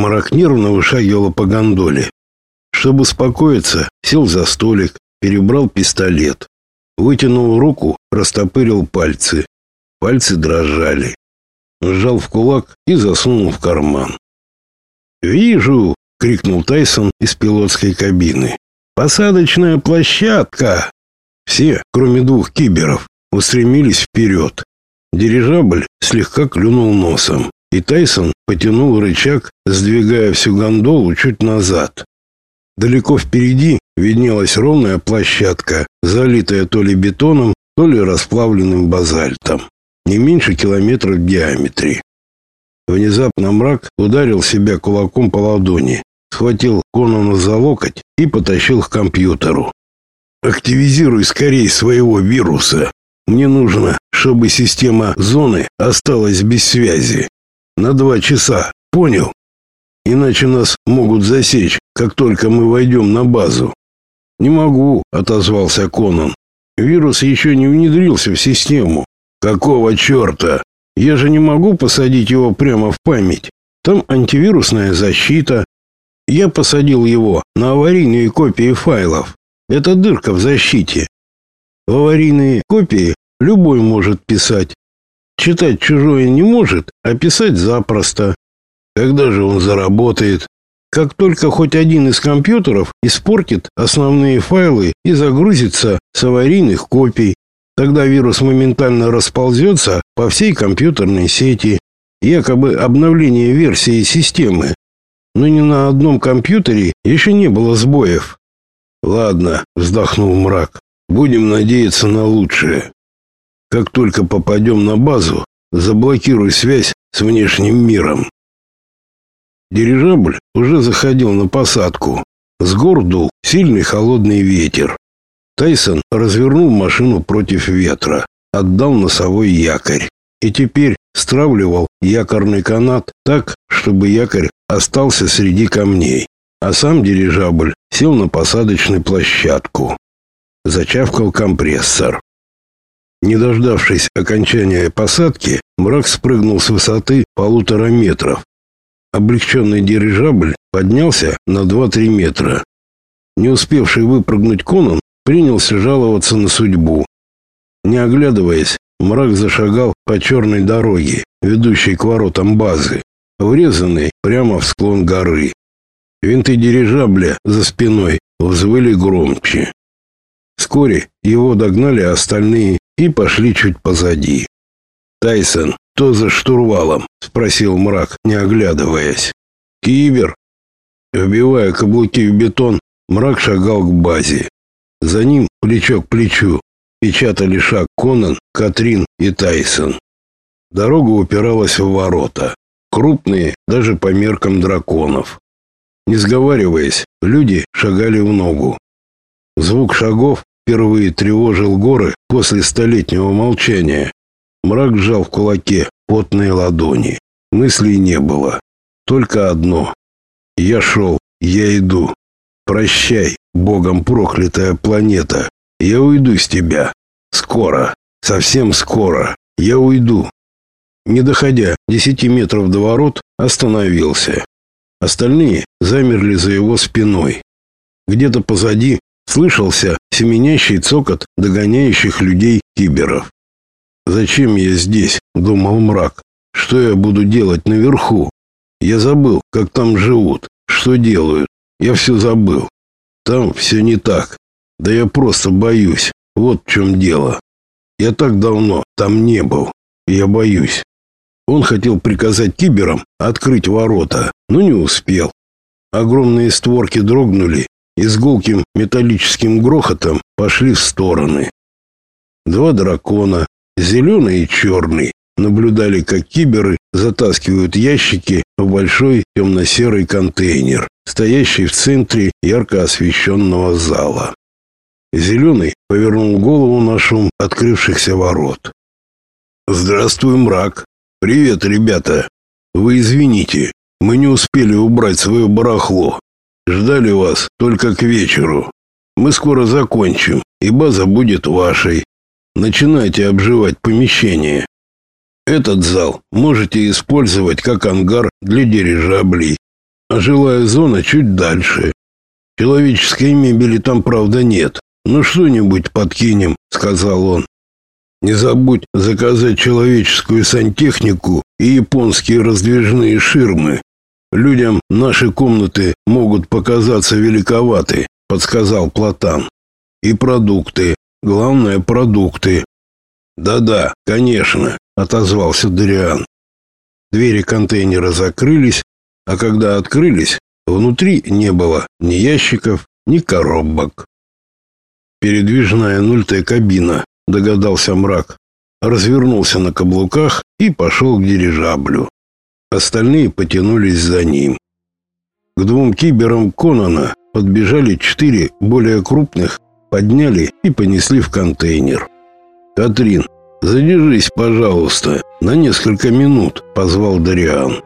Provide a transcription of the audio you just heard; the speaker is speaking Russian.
Марак нервно вышагивал по гондоле. Чтобы успокоиться, сел за столик, перебрал пистолет. Вытянул руку, растопырил пальцы. Пальцы дрожали. Сжал в кулак и засунул в карман. «Вижу!» — крикнул Тайсон из пилотской кабины. «Посадочная площадка!» Все, кроме двух киберов, устремились вперед. Дирижабль слегка клюнул носом, и Тайсон потянул рычаг, сдвигая всю гондолу чуть назад. Далеко впереди виднелась ровная площадка, залитая то ли бетоном, то ли расплавленным базальтом, не меньше километра в диаметре. Внезапно мрак ударил себя кулаком по ладони, схватил Конана за локоть и потащил к компьютеру. «Активизируй скорее своего вируса. Мне нужно, чтобы система зоны осталась без связи. На два часа, понял? Иначе нас могут засечь, как только мы войдем на базу». «Не могу», — отозвался Конан. «Вирус еще не внедрился в систему». «Какого черта?» Я же не могу посадить его прямо в память. Там антивирусная защита. Я посадил его на аварийные копии файлов. Это дырка в защите. В аварийные копии любой может писать. Читать чужое не может, а писать запросто. Когда же он заработает? Как только хоть один из компьютеров испортит основные файлы и загрузится с аварийных копий. Тогда вирус моментально расползется по всей компьютерной сети, якобы обновление версии системы. Но ни на одном компьютере еще не было сбоев. Ладно, вздохнул мрак. Будем надеяться на лучшее. Как только попадем на базу, заблокируй связь с внешним миром. Дирижабль уже заходил на посадку. С гор дул сильный холодный ветер. Тайсон развернул машину против ветра, отдал носовой якорь и теперь стравливал якорный канат так, чтобы якорь остался среди камней, а сам дирижабль сел на посадочную площадку. Зачавкал компрессор. Не дождавшись окончания посадки, мрак спрыгнул с высоты полутора метров. Облегченный дирижабль поднялся на 2-3 метра. Не успевший выпрыгнуть Конан принялся жаловаться на судьбу. Не оглядываясь, мрак зашагал по черной дороге, ведущей к воротам базы, врезанной прямо в склон горы. Винты дирижабля за спиной взвыли громче. Вскоре его догнали остальные и пошли чуть позади. «Тайсон, кто за штурвалом?» — спросил мрак, не оглядываясь. «Кибер». Вбивая каблуки в бетон, мрак шагал к базе. За ним плечо к плечу печатали шаг Конан, Катрин и Тайсон. Дорога упиралась в ворота, крупные даже по меркам драконов. Не сговариваясь, люди шагали в ногу. Звук шагов впервые тревожил горы после столетнего молчания. Мрак сжал в кулаке потные ладони. Мыслей не было. Только одно. Я шел, я иду. Прощай, богом проклятая планета. Я уйду с тебя. Скоро, совсем скоро. Я уйду. Не доходя десяти метров до ворот, остановился. Остальные замерли за его спиной. Где-то позади слышался семенящий цокот догоняющих людей киберов. «Зачем я здесь?» — думал мрак. «Что я буду делать наверху? Я забыл, как там живут, что делают. Я все забыл. Там все не так. Да я просто боюсь. Вот в чем дело. Я так давно там не был. Я боюсь. Он хотел приказать киберам открыть ворота, но не успел. Огромные створки дрогнули и с гулким металлическим грохотом пошли в стороны. Два дракона, зеленый и черный, наблюдали, как киберы затаскивают ящики в большой темно-серый контейнер, стоящий в центре ярко освещенного зала. Зеленый повернул голову на шум открывшихся ворот. «Здравствуй, мрак! Привет, ребята! Вы извините, мы не успели убрать свое барахло. Ждали вас только к вечеру. Мы скоро закончим, и база будет вашей. Начинайте обживать помещение. Этот зал можете использовать как ангар для дирижаблей. а жилая зона чуть дальше. Человеческой мебели там, правда, нет. Ну что-нибудь подкинем, сказал он. Не забудь заказать человеческую сантехнику и японские раздвижные ширмы. Людям наши комнаты могут показаться великоваты, подсказал Платан. И продукты, главное продукты. Да-да, конечно, отозвался Дариан. Двери контейнера закрылись, а когда открылись, внутри не было ни ящиков, ни коробок. Передвижная нультая кабина, догадался мрак, развернулся на каблуках и пошел к дирижаблю. Остальные потянулись за ним. К двум киберам Конана подбежали четыре более крупных, подняли и понесли в контейнер. «Катрин, задержись, пожалуйста, на несколько минут», — позвал Дариан.